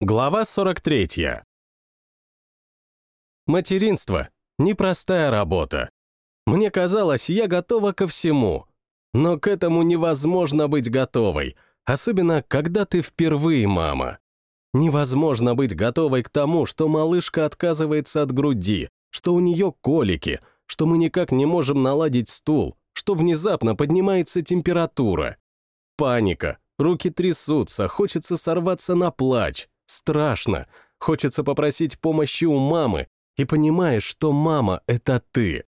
Глава 43. Материнство — непростая работа. Мне казалось, я готова ко всему. Но к этому невозможно быть готовой, особенно когда ты впервые мама. Невозможно быть готовой к тому, что малышка отказывается от груди, что у нее колики, что мы никак не можем наладить стул, что внезапно поднимается температура. Паника, руки трясутся, хочется сорваться на плач, страшно, хочется попросить помощи у мамы, и понимаешь, что мама — это ты.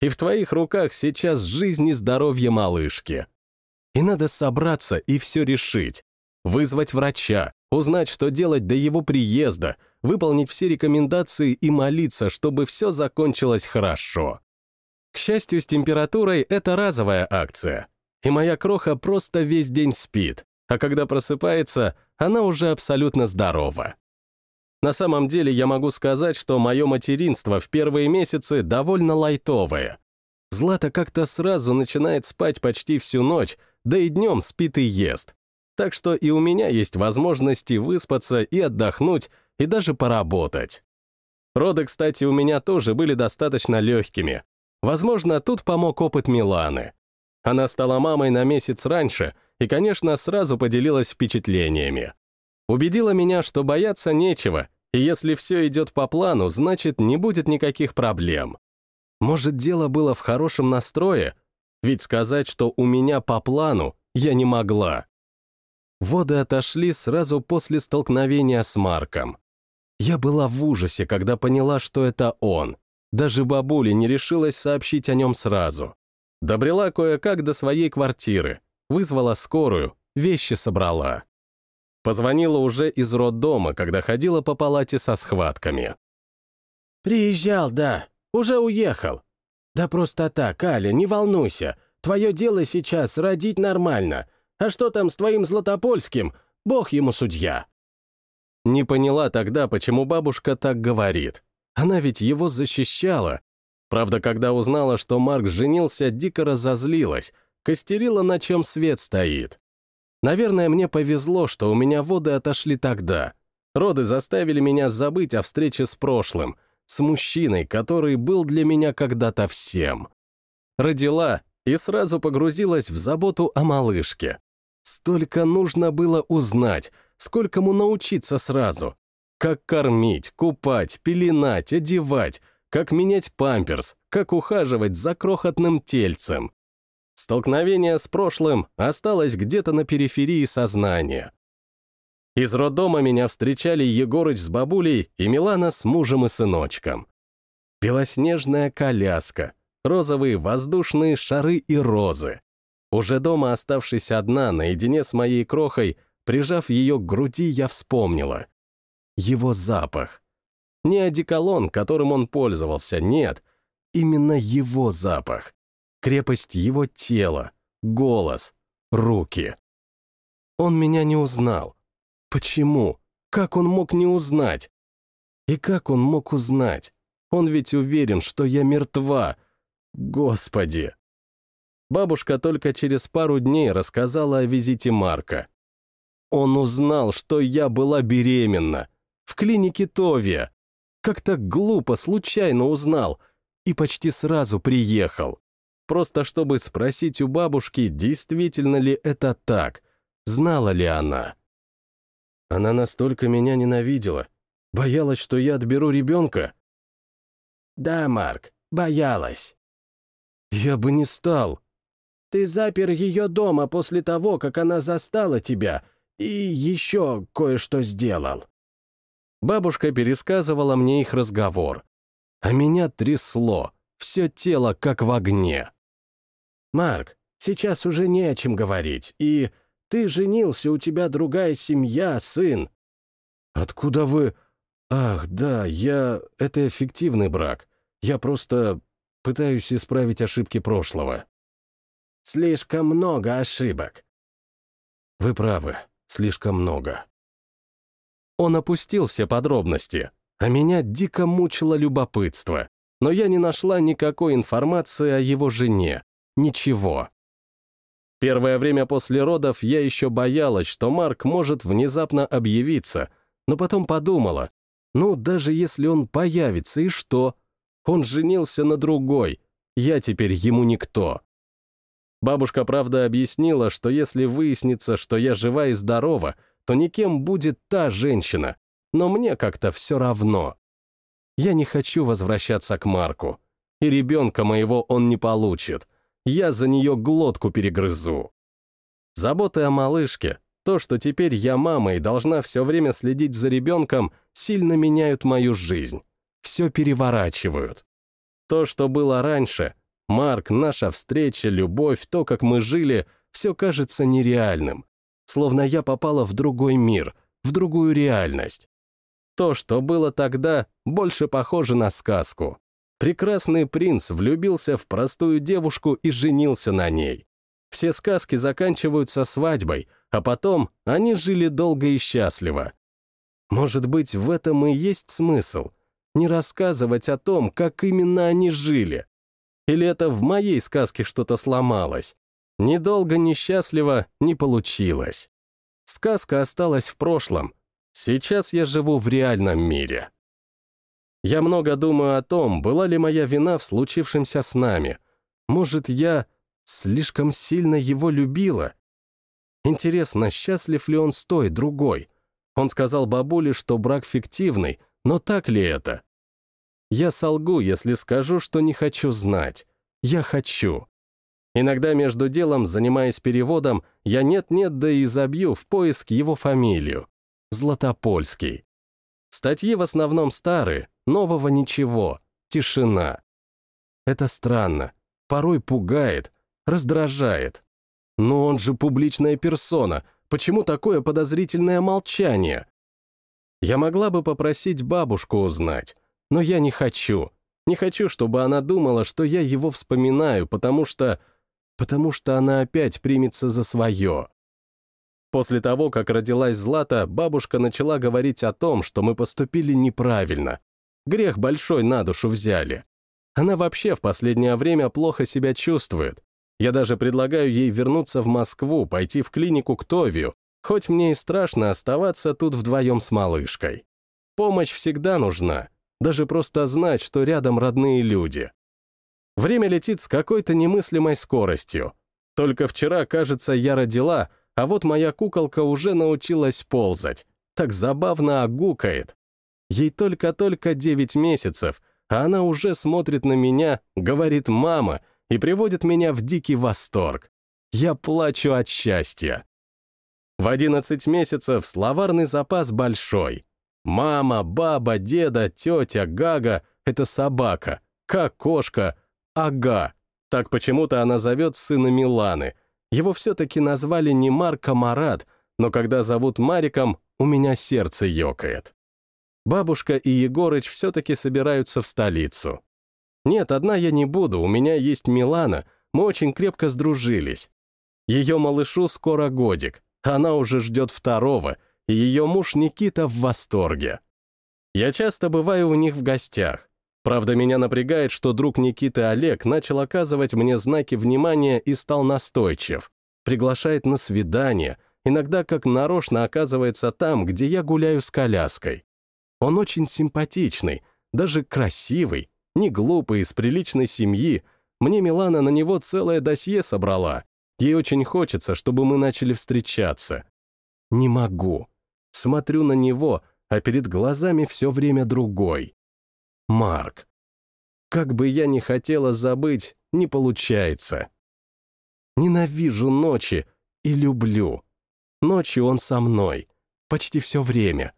И в твоих руках сейчас жизнь и здоровье малышки. И надо собраться и все решить. Вызвать врача, узнать, что делать до его приезда, выполнить все рекомендации и молиться, чтобы все закончилось хорошо. К счастью, с температурой это разовая акция. И моя кроха просто весь день спит, а когда просыпается, она уже абсолютно здорова. На самом деле я могу сказать, что мое материнство в первые месяцы довольно лайтовое. Злата как-то сразу начинает спать почти всю ночь, да и днем спит и ест. Так что и у меня есть возможности выспаться и отдохнуть, и даже поработать. Роды, кстати, у меня тоже были достаточно легкими. Возможно, тут помог опыт Миланы. Она стала мамой на месяц раньше и, конечно, сразу поделилась впечатлениями. Убедила меня, что бояться нечего, и если все идет по плану, значит, не будет никаких проблем. Может, дело было в хорошем настрое? Ведь сказать, что у меня по плану, я не могла. Воды отошли сразу после столкновения с Марком. Я была в ужасе, когда поняла, что это он. Даже бабуля не решилась сообщить о нем сразу. Добрела кое-как до своей квартиры, вызвала скорую, вещи собрала. Позвонила уже из роддома, когда ходила по палате со схватками. «Приезжал, да. Уже уехал. Да просто так, Аля, не волнуйся. Твое дело сейчас родить нормально. А что там с твоим Златопольским? Бог ему судья». Не поняла тогда, почему бабушка так говорит. Она ведь его защищала. Правда, когда узнала, что Марк женился, дико разозлилась, костерила, на чем свет стоит. Наверное, мне повезло, что у меня воды отошли тогда. Роды заставили меня забыть о встрече с прошлым, с мужчиной, который был для меня когда-то всем. Родила и сразу погрузилась в заботу о малышке. Столько нужно было узнать, сколькому научиться сразу. Как кормить, купать, пеленать, одевать, как менять памперс, как ухаживать за крохотным тельцем. Столкновение с прошлым осталось где-то на периферии сознания. Из роддома меня встречали Егорыч с бабулей и Милана с мужем и сыночком. Белоснежная коляска, розовые воздушные шары и розы. Уже дома, оставшись одна, наедине с моей крохой, прижав ее к груди, я вспомнила. Его запах. Не одеколон, которым он пользовался, нет. Именно его запах крепость его тела, голос, руки. Он меня не узнал. Почему? Как он мог не узнать? И как он мог узнать? Он ведь уверен, что я мертва. Господи! Бабушка только через пару дней рассказала о визите Марка. Он узнал, что я была беременна. В клинике Товия. Как-то глупо, случайно узнал. И почти сразу приехал просто чтобы спросить у бабушки, действительно ли это так, знала ли она. Она настолько меня ненавидела, боялась, что я отберу ребенка. Да, Марк, боялась. Я бы не стал. Ты запер ее дома после того, как она застала тебя, и еще кое-что сделал. Бабушка пересказывала мне их разговор. А меня трясло, все тело как в огне. «Марк, сейчас уже не о чем говорить, и ты женился, у тебя другая семья, сын». «Откуда вы...» «Ах, да, я... Это эффективный брак. Я просто пытаюсь исправить ошибки прошлого». «Слишком много ошибок». «Вы правы, слишком много». Он опустил все подробности, а меня дико мучило любопытство, но я не нашла никакой информации о его жене, Ничего. Первое время после родов я еще боялась, что Марк может внезапно объявиться, но потом подумала, ну, даже если он появится, и что? Он женился на другой, я теперь ему никто. Бабушка, правда, объяснила, что если выяснится, что я жива и здорова, то никем будет та женщина, но мне как-то все равно. Я не хочу возвращаться к Марку, и ребенка моего он не получит. Я за нее глотку перегрызу. Заботы о малышке, то, что теперь я мама и должна все время следить за ребенком, сильно меняют мою жизнь. Все переворачивают. То, что было раньше, Марк, наша встреча, любовь, то, как мы жили, все кажется нереальным. Словно я попала в другой мир, в другую реальность. То, что было тогда, больше похоже на сказку. Прекрасный принц влюбился в простую девушку и женился на ней. Все сказки заканчиваются свадьбой, а потом они жили долго и счастливо. Может быть, в этом и есть смысл? Не рассказывать о том, как именно они жили. Или это в моей сказке что-то сломалось? Недолго несчастливо не получилось. Сказка осталась в прошлом. Сейчас я живу в реальном мире. Я много думаю о том, была ли моя вина в случившемся с нами. Может, я слишком сильно его любила? Интересно, счастлив ли он с той, другой? Он сказал бабуле, что брак фиктивный, но так ли это? Я солгу, если скажу, что не хочу знать. Я хочу. Иногда между делом, занимаясь переводом, я нет-нет, да и забью в поиск его фамилию. Златопольский. Статьи в основном старые, нового ничего, тишина. Это странно, порой пугает, раздражает. Но он же публичная персона, почему такое подозрительное молчание? Я могла бы попросить бабушку узнать, но я не хочу. Не хочу, чтобы она думала, что я его вспоминаю, потому что... потому что она опять примется за свое. После того, как родилась Злата, бабушка начала говорить о том, что мы поступили неправильно. Грех большой на душу взяли. Она вообще в последнее время плохо себя чувствует. Я даже предлагаю ей вернуться в Москву, пойти в клинику к Товию, хоть мне и страшно оставаться тут вдвоем с малышкой. Помощь всегда нужна, даже просто знать, что рядом родные люди. Время летит с какой-то немыслимой скоростью. Только вчера, кажется, я родила, а вот моя куколка уже научилась ползать. Так забавно огукает. Ей только-только 9 месяцев, а она уже смотрит на меня, говорит «мама» и приводит меня в дикий восторг. Я плачу от счастья. В 11 месяцев словарный запас большой. Мама, баба, деда, тетя, гага — это собака, как кошка, ага. Так почему-то она зовет сына Миланы. Его все-таки назвали не Марк, а Марат, но когда зовут Мариком, у меня сердце ёкает. Бабушка и Егорыч все-таки собираются в столицу. Нет, одна я не буду, у меня есть Милана, мы очень крепко сдружились. Ее малышу скоро годик, она уже ждет второго, и ее муж Никита в восторге. Я часто бываю у них в гостях. Правда, меня напрягает, что друг Никиты Олег начал оказывать мне знаки внимания и стал настойчив. Приглашает на свидание, иногда как нарочно оказывается там, где я гуляю с коляской. Он очень симпатичный, даже красивый, не глупый, из приличной семьи. Мне Милана на него целое досье собрала. Ей очень хочется, чтобы мы начали встречаться. Не могу смотрю на него, а перед глазами все время другой. Марк. Как бы я ни хотела забыть, не получается. Ненавижу ночи и люблю. Ночью он со мной. Почти все время.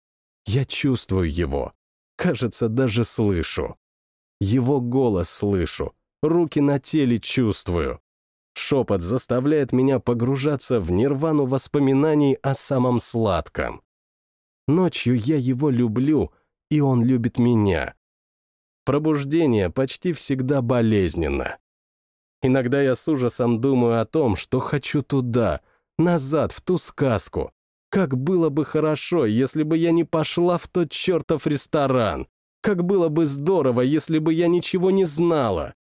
Я чувствую его. Кажется, даже слышу. Его голос слышу. Руки на теле чувствую. Шепот заставляет меня погружаться в нирвану воспоминаний о самом сладком. Ночью я его люблю, и он любит меня. Пробуждение почти всегда болезненно. Иногда я с ужасом думаю о том, что хочу туда, назад, в ту сказку. Как было бы хорошо, если бы я не пошла в тот чертов ресторан. Как было бы здорово, если бы я ничего не знала.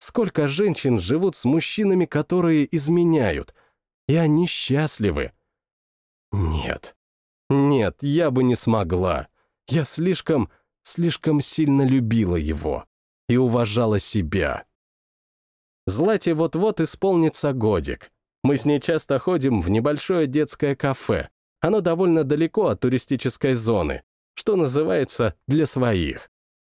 Сколько женщин живут с мужчинами, которые изменяют, и они счастливы. Нет, Нет, я бы не смогла. Я слишком, слишком сильно любила его и уважала себя. Злате вот-вот исполнится годик. Мы с ней часто ходим в небольшое детское кафе. Оно довольно далеко от туристической зоны, что называется «для своих».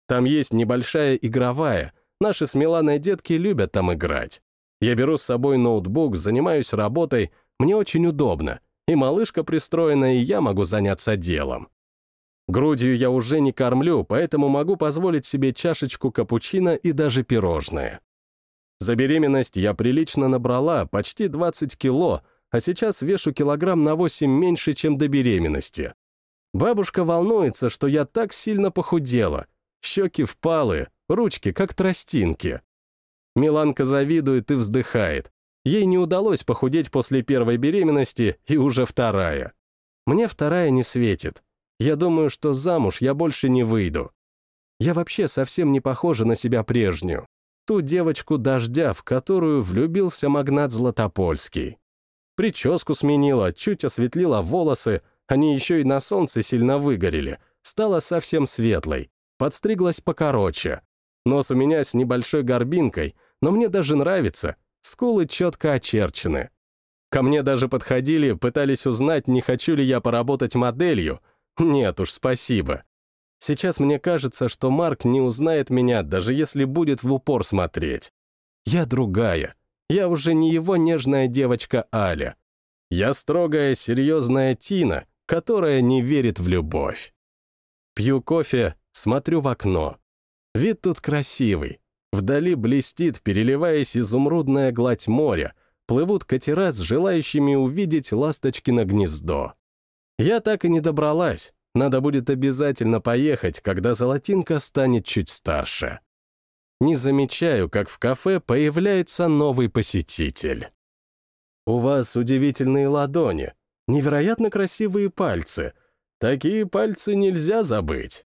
Там есть небольшая игровая, наши с Миланой детки любят там играть. Я беру с собой ноутбук, занимаюсь работой, мне очень удобно, и малышка пристроена, и я могу заняться делом. Грудью я уже не кормлю, поэтому могу позволить себе чашечку капучино и даже пирожное. За беременность я прилично набрала, почти 20 кило, а сейчас вешу килограмм на 8 меньше, чем до беременности. Бабушка волнуется, что я так сильно похудела. Щеки впалые, ручки как тростинки. Миланка завидует и вздыхает. Ей не удалось похудеть после первой беременности и уже вторая. Мне вторая не светит. Я думаю, что замуж я больше не выйду. Я вообще совсем не похожа на себя прежнюю ту девочку дождя, в которую влюбился магнат Златопольский. Прическу сменила, чуть осветлила волосы, они еще и на солнце сильно выгорели, стала совсем светлой, подстриглась покороче. Нос у меня с небольшой горбинкой, но мне даже нравится, скулы четко очерчены. Ко мне даже подходили, пытались узнать, не хочу ли я поработать моделью. Нет уж, спасибо. Сейчас мне кажется, что Марк не узнает меня, даже если будет в упор смотреть. Я другая. Я уже не его нежная девочка Аля. Я строгая, серьезная Тина, которая не верит в любовь. Пью кофе, смотрю в окно. Вид тут красивый. Вдали блестит, переливаясь изумрудная гладь моря, плывут катера с желающими увидеть ласточкино гнездо. Я так и не добралась, надо будет обязательно поехать, когда Золотинка станет чуть старше. Не замечаю, как в кафе появляется новый посетитель. «У вас удивительные ладони, невероятно красивые пальцы. Такие пальцы нельзя забыть».